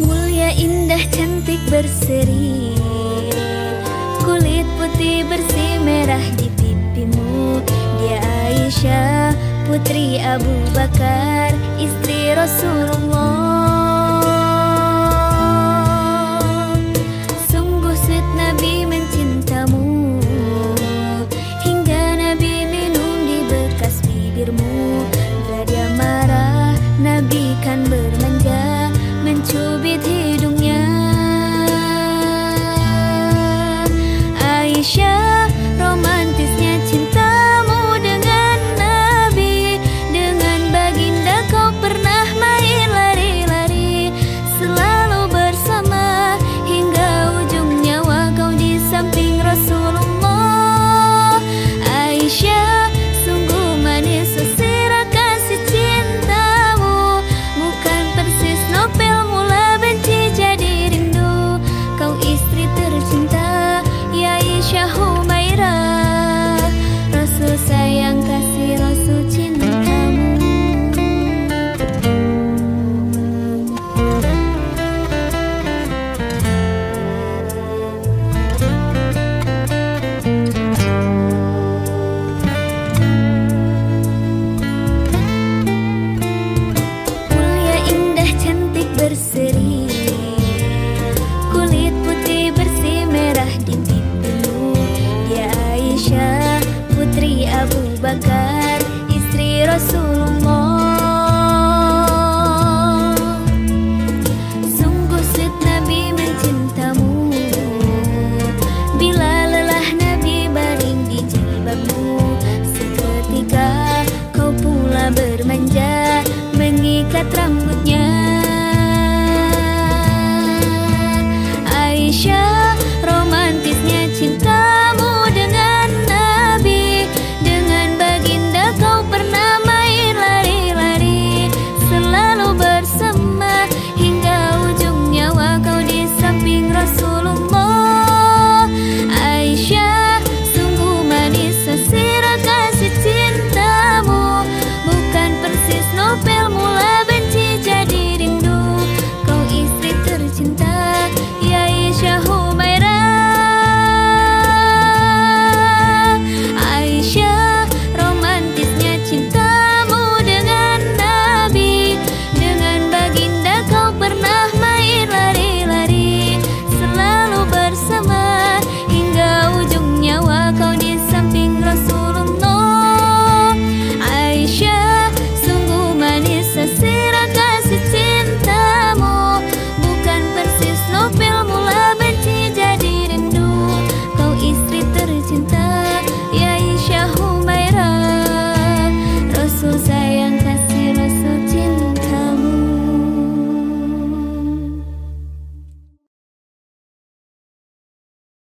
Mulia indah cantik berseri Kulit putih bersih merah di pipimu. Dia Aisyah putri Abu Bakar Istri Rasulullah. bagai